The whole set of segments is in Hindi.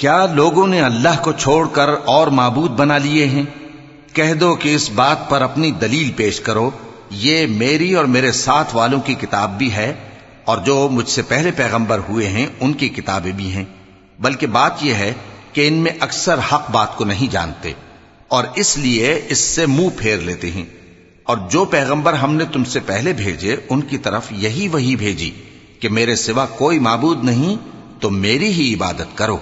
क्या लोगों ने अल्लाह को छोड़कर और माबूद बना लिए हैं कह दो कि इस बात पर अपनी दलील पेश करो। ये मेरी और मेरे साथ वालों की किताब भी है, और जो मुझसे पहले पैगंबर हुए हैं, उनकी किताबें भी हैं। बल्कि बात यह है कि इनमें अक्सर हक बात को नहीं जानते, और इसलिए इससे मुँह फेर लेते हैं। और जो पैगंबर हमने तुमसे पहले भेजे, उनकी तरफ़ यही वही भेजी कि मेरे सिवा कोई माबूद नहीं तो मेरी ही इबादत करो।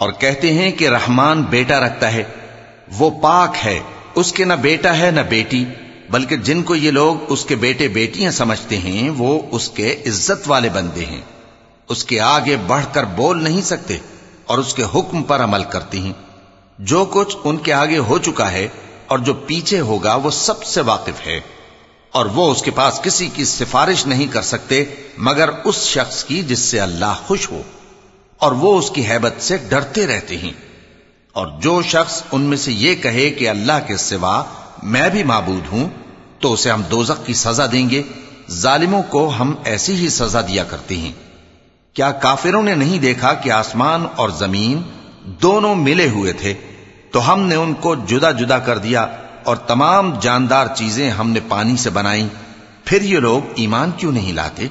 और कहते हैं कि रहमान बेटा रखता है वो पाक है उसके न बेटा है न बेटी बल्कि जिनको ये लोग उसके बेटे बेटियां समझते हैं वो उसके इज्जत वाले बंदे हैं उसके आगे बढ़कर बोल नहीं सकते और उसके हुक्म पर अमल करती हैं जो कुछ उनके आगे हो चुका है और जो पीछे होगा, वो सबसे वाकिफ है। और वो उसके पास किसी की सिफारिश नहीं कर सकते, मगर उस शख्स की जिससे अल्लाह खुश हो। और वो उसकी हैबत से डरते रहते हैं। और जो शख्स उनमें से ये कहे कि अल्लाह के सिवा मैं भी माबूद हूँ तो उसे हम दोजक की सजा देंगे। जालिमों को हम ऐसी ही सजा दिया करते हैं। क्या काफिरों ने नहीं देखा कि आसमान और ज़मीन दोनों मिले हुए थे तो हमने उनको जुदा जुदा कर दिया और तमाम जानदार चीजें हमने पानी से बनाई फिर ये लोग ईमान क्यों नहीं लाते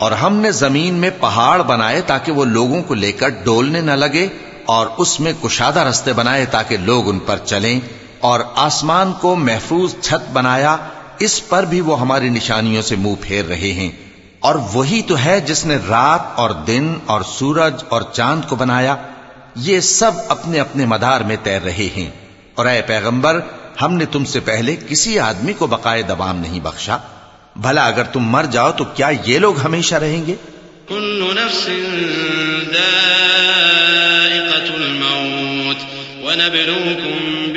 और हमने जमीन में पहाड़ बनाए ताकि वो लोगों को लेकर डोलने न लगे और उसमें कुशादा रस्ते बनाए ताकि लोग उन पर चलें और आसमान को महफूज छत बनाया इस पर भी वो हमारी निशानियों से मुँह फेर रहे हैं। और वही तो है जिसने रात और दिन और सूरज और चाँद को बनाया, ये सब अपने अपने मदार में तैर रहे हैं। और अय पैगंबर, हमने तुमसे पहले किसी आदमी को बकाए दबाम नहीं बख्शा। भला अगर तुम मर जाओ तो क्या ये लोग हमेशा रहेंगे?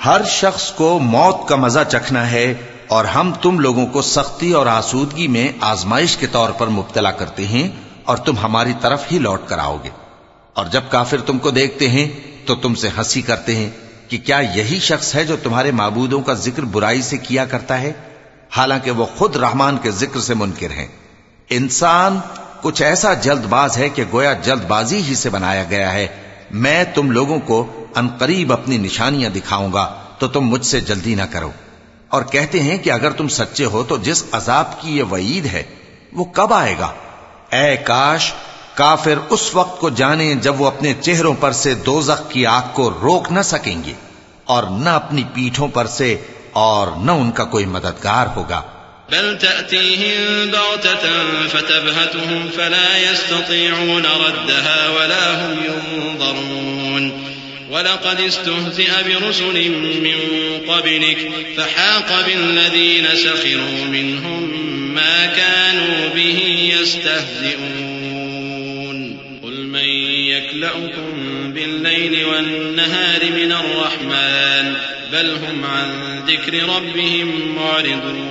हर शख्स को मौत का मजा चखना है और हम तुम लोगों को सख्ती और आसूदगी में आजमाइश के तौर पर मुब्तला करते हैं और तुम हमारी तरफ ही लौट कर आओगे और जब काफिर तुमको देखते हैं तो तुमसे हँसी करते हैं कि क्या यही शख्स है जो तुम्हारे माबूदों का ज़िक्र बुराई से किया करता है? हालाँकि वो खुद रहमान के ज़िक्र से मुनकिर हैं। इंसान कुछ ऐसा जल्दबाज है कि गोया जल्दबाजी ही से बनाया गया है। मैं तुम लोगों को अनकरीब अपनी निशानियाँ दिखाऊँगा तो तुम मुझसे जल्दी ना करो। और कहते हैं कि अगर तुम सच्चे हो तो जिस अजाब की यह वईद है, वो कब आएगा? ए काश काफिर उस वक्त को जाने जब वो अपने चेहरों पर से दोजख की आग को रोक न सकेंगे और न अपनी पीठों पर से और न उनका कोई मददगार होगा। बल फतबहतुहुम फला यस्ततीऊन रद्दहा वला हुम युनज़रून। वलक़द इस्तुहज़िअ बिरुसुलिम मिन क़ब्लिक फहाक़ बिल्लज़ीन सख़िरू मिनहुम मा कानू बिही यस्तहज़िऊन। क़ुल मन यक्लउकुम बिल्लैलि वन्नहारि मिनर रहमान बल हुम अन ज़िक्रि रब्बिहिम मुअरिदून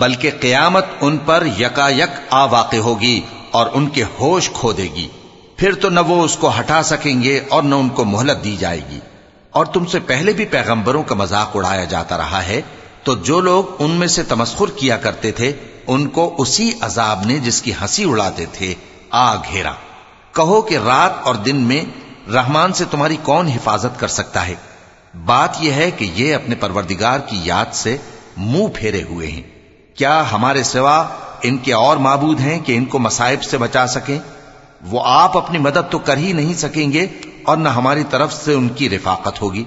बल्कि कयामत उन पर यकायक आ वाक़ होगी और उनके होश खो देगी फिर तो न वो उसको हटा सकेंगे और न उनको मोहलत दी जाएगी और तुमसे पहले भी पैगंबरों का मज़ाक उड़ाया जाता रहा है तो जो लोग उनमें से तमस्खुर किया करते थे, उनको उसी अजाब ने जिसकी हँसी उड़ाते थे, आ घेरा। कहो कि रात और दिन में रहमान से तुम्हारी कौन हिफाजत कर सकता है? बात यह है कि ये अपने परवरदिगार की याद से मुँह फेरे हुए हैं। क्या हमारे सिवा इनके और माबूद हैं कि इनको मसाइब से बचा सकें? वो आप अपनी मदद तो कर ही नहीं सकेंगे और न हमारी तरफ़ से उनकी रिफाकत होगी।